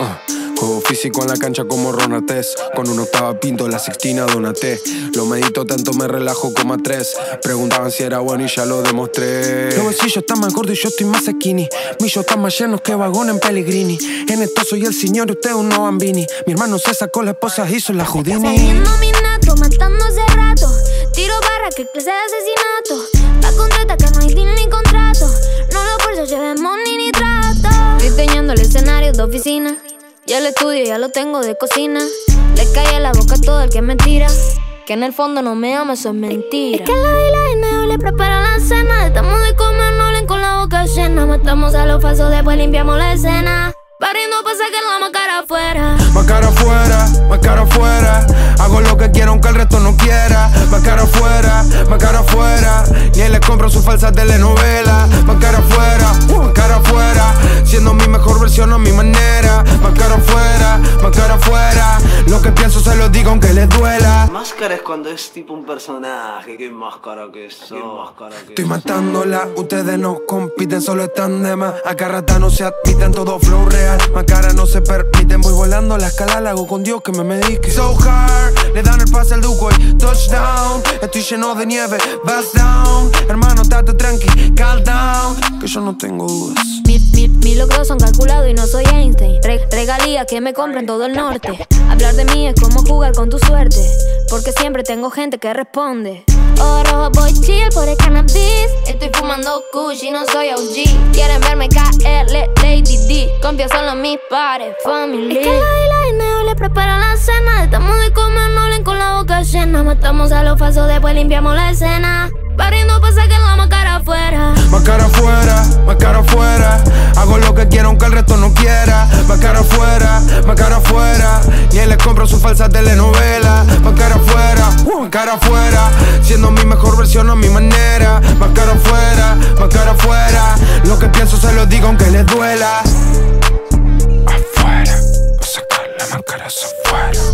Ah, juego físico en la cancha como Ronates Con un octava pinto la sextina donate Lo medito tanto me relajo como a tres. Preguntaban si era bueno y ya lo demostré. Los bolsillos están más gordos y yo estoy más skinny. Mis están más llenos que vagón en Pellegrini. En esto soy el señor y usted un no bambini. Mi hermano se sacó la esposa hizo la Houdini. Saliendo mi nato, matando hace rato. Tiro barra que clase de asesinato de oficina y el estudio ya lo tengo de cocina. Le cae a la boca a todo el que me tira. Que en el fondo no me ama, eso es mentira. Es que la y la le preparan la cena. Estamos de comer, no leen con la boca llena. Matamos a los falsos, después limpiamos la escena. Pariendo pasa que la más cara afuera. Más cara afuera, más cara afuera. Hago lo que quiero aunque el resto no quiera. Más cara afuera, más cara afuera. Y él le compro su falsa telenovela. Más cara afuera, más aunque le duela. Máscara es cuando es tipo un personaje. Qué máscara que es. Qué máscara que Estoy matándola, ustedes no compiten, solo están de más. Acá rata no se admiten, todo flow real. Más cara no se permiten, voy volando la escala, la hago con Dios que me medique. So hard, le dan el pase al duco y touchdown. Estoy lleno de nieve, bust down. Hermano, tate tranqui, calm down. Que yo no tengo dudas. Mis logros son calculados y no soy Einstein. regalía que me compren todo el norte. Hablar de mí es como jugar con tu suerte. Porque siempre tengo gente que responde. Oro, voy chill por el cannabis. Estoy fumando kush y no soy OG. Quieren verme caer, Lady D. Confío solo en mis pares, family. Es que la y la le preparan la cena. Estamos de comer, no leen con la boca llena. Matamos a los falsos, después limpiamos la escena. Pariendo pasa que la más cara afuera. Más cara afuera, más cara afuera. Su falsa telenovela. Más cara afuera, más cara afuera. Siendo mi mejor versión a mi manera. Más cara afuera, más cara afuera. Lo que pienso se lo digo aunque les duela. Afuera, voy a sacar la máscara afuera.